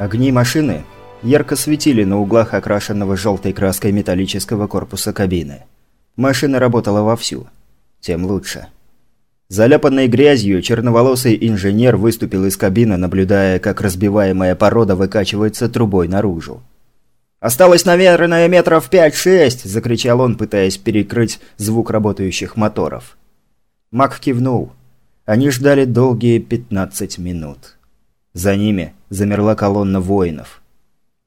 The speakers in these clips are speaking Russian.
Огни машины ярко светили на углах окрашенного желтой краской металлического корпуса кабины. Машина работала вовсю. Тем лучше. Заляпанной грязью черноволосый инженер выступил из кабины, наблюдая, как разбиваемая порода выкачивается трубой наружу. «Осталось, наверное, метров пять-шесть!» – закричал он, пытаясь перекрыть звук работающих моторов. Мак кивнул. Они ждали долгие 15 минут. За ними замерла колонна воинов.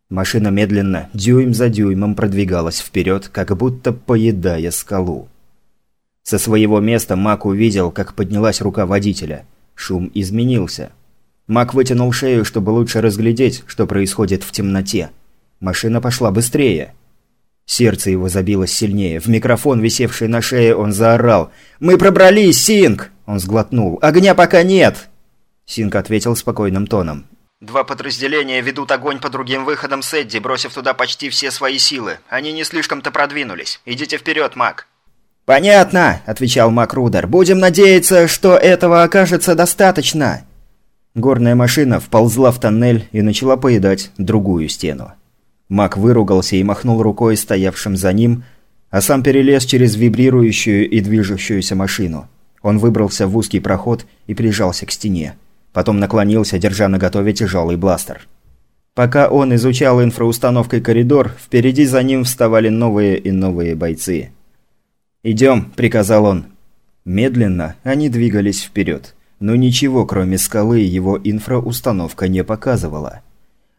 Машина медленно, дюйм за дюймом продвигалась вперед, как будто поедая скалу. Со своего места Мак увидел, как поднялась рука водителя. Шум изменился. Мак вытянул шею, чтобы лучше разглядеть, что происходит в темноте. Машина пошла быстрее. Сердце его забилось сильнее. В микрофон, висевший на шее, он заорал. «Мы пробрались, Синг!» Он сглотнул. «Огня пока нет!» Синг ответил спокойным тоном. «Два подразделения ведут огонь по другим выходам Сэдди, бросив туда почти все свои силы. Они не слишком-то продвинулись. Идите вперед, Мак!» «Понятно», – отвечал Мак Рудер. «Будем надеяться, что этого окажется достаточно». Горная машина вползла в тоннель и начала поедать другую стену. Мак выругался и махнул рукой стоявшим за ним, а сам перелез через вибрирующую и движущуюся машину. Он выбрался в узкий проход и прижался к стене. Потом наклонился, держа наготове тяжелый бластер. Пока он изучал инфраустановкой коридор, впереди за ним вставали новые и новые бойцы. «Идем», – приказал он. Медленно они двигались вперед, но ничего, кроме скалы, его инфраустановка не показывала.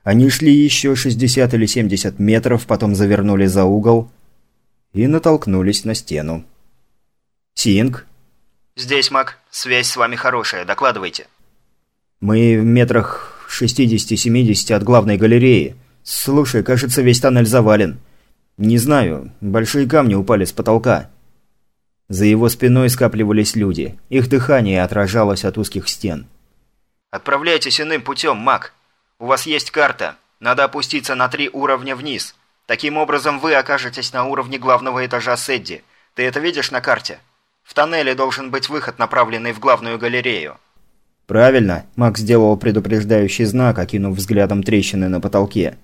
Они шли еще 60 или 70 метров, потом завернули за угол и натолкнулись на стену. «Синг?» «Здесь, Мак. Связь с вами хорошая. Докладывайте». «Мы в метрах 60-70 от главной галереи. Слушай, кажется, весь тоннель завален. Не знаю, большие камни упали с потолка». За его спиной скапливались люди. Их дыхание отражалось от узких стен. «Отправляйтесь иным путем, Мак. У вас есть карта. Надо опуститься на три уровня вниз. Таким образом вы окажетесь на уровне главного этажа Сэдди. Ты это видишь на карте? В тоннеле должен быть выход, направленный в главную галерею». «Правильно», – Макс сделал предупреждающий знак, окинув взглядом трещины на потолке.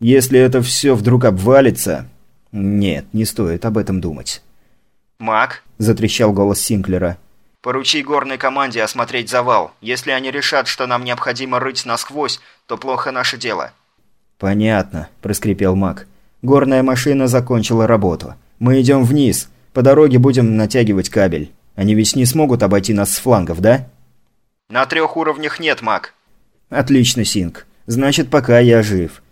«Если это все вдруг обвалится...» «Нет, не стоит об этом думать». «Мак?» – затрещал голос Синклера. Поручи горной команде осмотреть завал. Если они решат, что нам необходимо рыть насквозь, то плохо наше дело». «Понятно», – проскрипел маг. «Горная машина закончила работу. Мы идем вниз. По дороге будем натягивать кабель. Они ведь не смогут обойти нас с флангов, да?» «На трех уровнях нет, маг». «Отлично, Синг. Значит, пока я жив.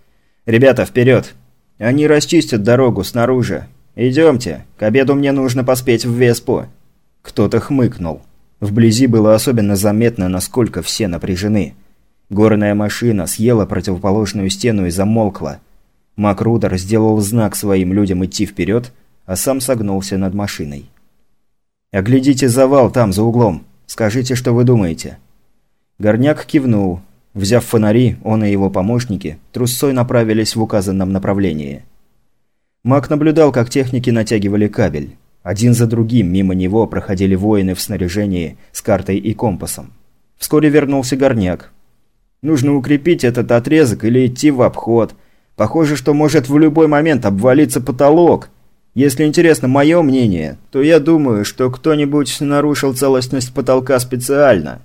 Ребята, вперед. Они расчистят дорогу снаружи. Идемте. К обеду мне нужно поспеть в Веспу». Кто-то хмыкнул. Вблизи было особенно заметно, насколько все напряжены. Горная машина съела противоположную стену и замолкла. Макрудер сделал знак своим людям идти вперед, а сам согнулся над машиной. «Оглядите завал там, за углом. Скажите, что вы думаете». Горняк кивнул. Взяв фонари, он и его помощники трусцой направились в указанном направлении. Мак наблюдал, как техники натягивали кабель. Один за другим мимо него проходили воины в снаряжении с картой и компасом. Вскоре вернулся горняк. «Нужно укрепить этот отрезок или идти в обход. Похоже, что может в любой момент обвалиться потолок. Если интересно мое мнение, то я думаю, что кто-нибудь нарушил целостность потолка специально».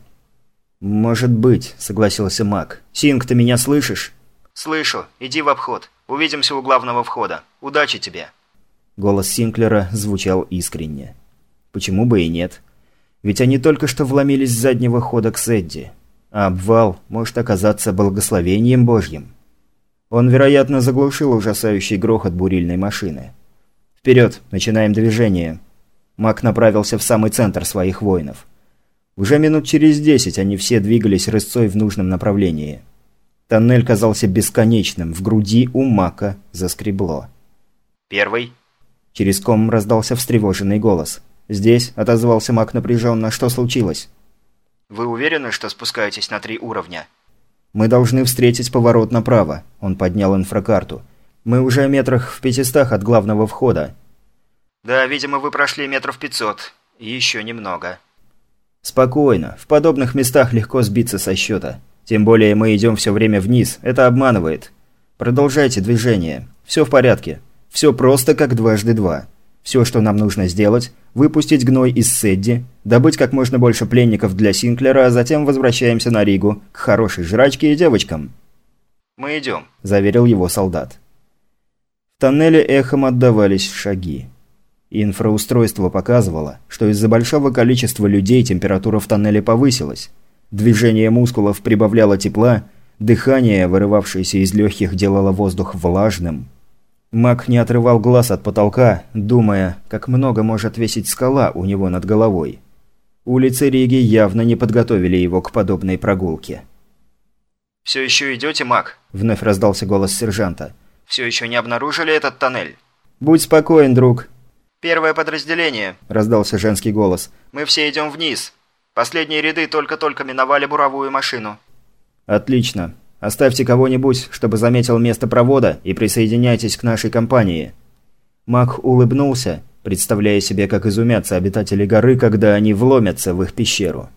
«Может быть», — согласился маг. «Синг, ты меня слышишь?» «Слышу. Иди в обход. Увидимся у главного входа. Удачи тебе». Голос Синклера звучал искренне. Почему бы и нет? Ведь они только что вломились с заднего хода к Сэдди. А обвал может оказаться благословением Божьим. Он, вероятно, заглушил ужасающий грохот бурильной машины. «Вперед! Начинаем движение!» Мак направился в самый центр своих воинов. Уже минут через десять они все двигались рысцой в нужном направлении. Тоннель казался бесконечным, в груди у Мака заскребло. «Первый!» Через ком раздался встревоженный голос. «Здесь», — отозвался маг напряженно, — «что случилось?» «Вы уверены, что спускаетесь на три уровня?» «Мы должны встретить поворот направо», — он поднял инфракарту. «Мы уже метрах в пятистах от главного входа». «Да, видимо, вы прошли метров пятьсот. Еще немного». «Спокойно. В подобных местах легко сбиться со счета. Тем более мы идем все время вниз, это обманывает. Продолжайте движение. Все в порядке. Все просто как дважды два. Все, что нам нужно сделать, выпустить гной из Сэдди, добыть как можно больше пленников для Синклера, а затем возвращаемся на Ригу, к хорошей жрачке и девочкам. «Мы идем», – заверил его солдат. В тоннеле эхом отдавались шаги. Инфраустройство показывало, что из-за большого количества людей температура в тоннеле повысилась. Движение мускулов прибавляло тепла, дыхание, вырывавшееся из легких, делало воздух влажным. Маг не отрывал глаз от потолка, думая, как много может весить скала у него над головой. Улицы Риги явно не подготовили его к подобной прогулке. «Все еще идете, маг?» – вновь раздался голос сержанта. «Все еще не обнаружили этот тоннель?» «Будь спокоен, друг». «Первое подразделение», – раздался женский голос. «Мы все идем вниз. Последние ряды только-только миновали буровую машину». «Отлично. Оставьте кого-нибудь, чтобы заметил место провода, и присоединяйтесь к нашей компании». Мак улыбнулся, представляя себе, как изумятся обитатели горы, когда они вломятся в их пещеру.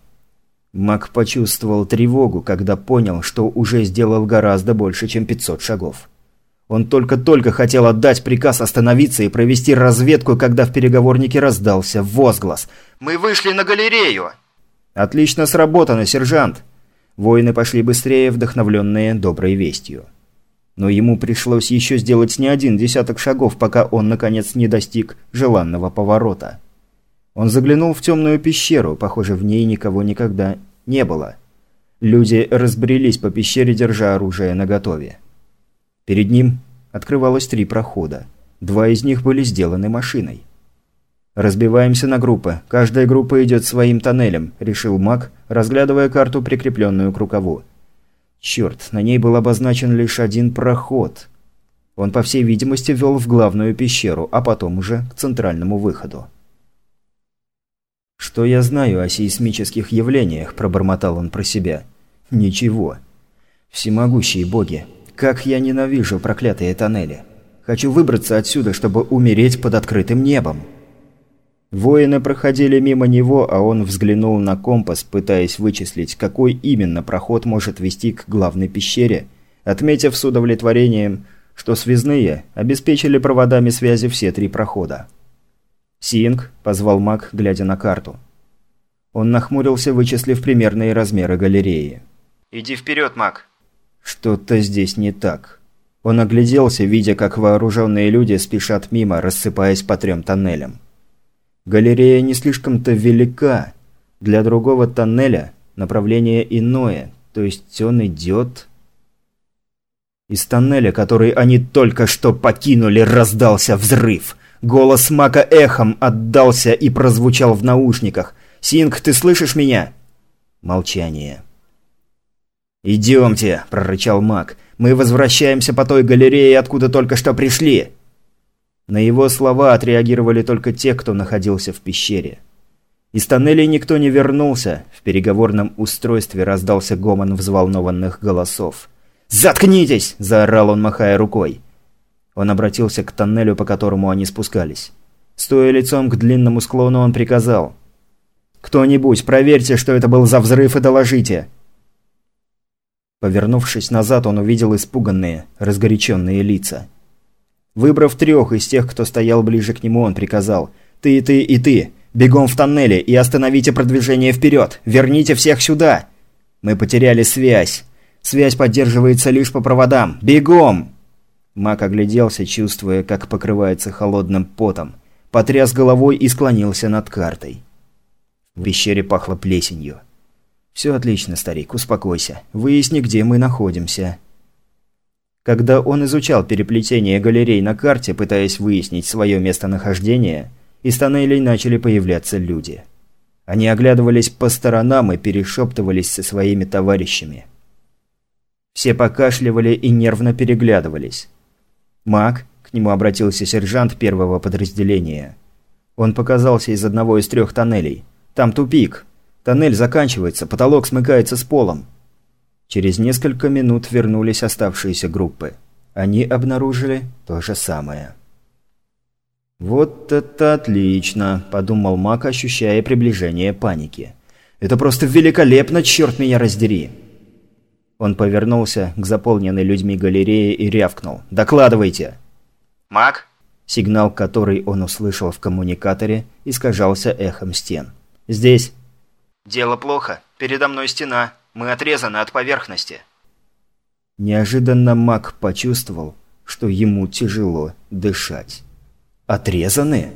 Мак почувствовал тревогу, когда понял, что уже сделал гораздо больше, чем 500 шагов. Он только-только хотел отдать приказ остановиться и провести разведку, когда в переговорнике раздался возглас. «Мы вышли на галерею!» «Отлично сработано, сержант!» Воины пошли быстрее, вдохновленные доброй вестью. Но ему пришлось еще сделать не один десяток шагов, пока он, наконец, не достиг желанного поворота. Он заглянул в темную пещеру, похоже, в ней никого никогда не было. Люди разбрелись по пещере, держа оружие наготове. Перед ним открывалось три прохода. Два из них были сделаны машиной. «Разбиваемся на группы. Каждая группа идет своим тоннелем», – решил маг, разглядывая карту, прикрепленную к рукаву. Черт, на ней был обозначен лишь один проход. Он, по всей видимости, вел в главную пещеру, а потом уже к центральному выходу. «Что я знаю о сейсмических явлениях?» – пробормотал он про себя. «Ничего. Всемогущие боги, как я ненавижу проклятые тоннели. Хочу выбраться отсюда, чтобы умереть под открытым небом». Воины проходили мимо него, а он взглянул на компас, пытаясь вычислить, какой именно проход может вести к главной пещере, отметив с удовлетворением, что связные обеспечили проводами связи все три прохода. «Синг», – позвал маг, глядя на карту. Он нахмурился, вычислив примерные размеры галереи. «Иди вперед, маг». Что-то здесь не так. Он огляделся, видя, как вооруженные люди спешат мимо, рассыпаясь по трем тоннелям. Галерея не слишком-то велика. Для другого тоннеля направление иное, то есть он идет... Из тоннеля, который они только что покинули, раздался взрыв. Голос Мака эхом отдался и прозвучал в наушниках. «Синг, ты слышишь меня?» Молчание. «Идемте», – прорычал Мак. «Мы возвращаемся по той галерее, откуда только что пришли». На его слова отреагировали только те, кто находился в пещере. Из тоннелей никто не вернулся. В переговорном устройстве раздался гомон взволнованных голосов. «Заткнитесь!» – заорал он, махая рукой. Он обратился к тоннелю, по которому они спускались. Стоя лицом к длинному склону, он приказал. «Кто-нибудь, проверьте, что это был за взрыв и доложите!» Повернувшись назад, он увидел испуганные, разгоряченные лица. Выбрав трех из тех, кто стоял ближе к нему, он приказал «Ты, ты и ты! Бегом в тоннели и остановите продвижение вперед! Верните всех сюда!» «Мы потеряли связь. Связь поддерживается лишь по проводам. Бегом!» Мак огляделся, чувствуя, как покрывается холодным потом. Потряс головой и склонился над картой. В пещере пахло плесенью. «Все отлично, старик, успокойся. Выясни, где мы находимся». Когда он изучал переплетение галерей на карте, пытаясь выяснить свое местонахождение, из тоннелей начали появляться люди. Они оглядывались по сторонам и перешептывались со своими товарищами. Все покашливали и нервно переглядывались. «Маг», – к нему обратился сержант первого подразделения. Он показался из одного из трех тоннелей. «Там тупик. Тоннель заканчивается, потолок смыкается с полом. Через несколько минут вернулись оставшиеся группы. Они обнаружили то же самое. «Вот это отлично!» – подумал Мак, ощущая приближение паники. «Это просто великолепно, черт меня раздери!» Он повернулся к заполненной людьми галерее и рявкнул. «Докладывайте!» «Маг?» Сигнал, который он услышал в коммуникаторе, искажался эхом стен. «Здесь!» «Дело плохо. Передо мной стена. Мы отрезаны от поверхности». Неожиданно маг почувствовал, что ему тяжело дышать. «Отрезаны?»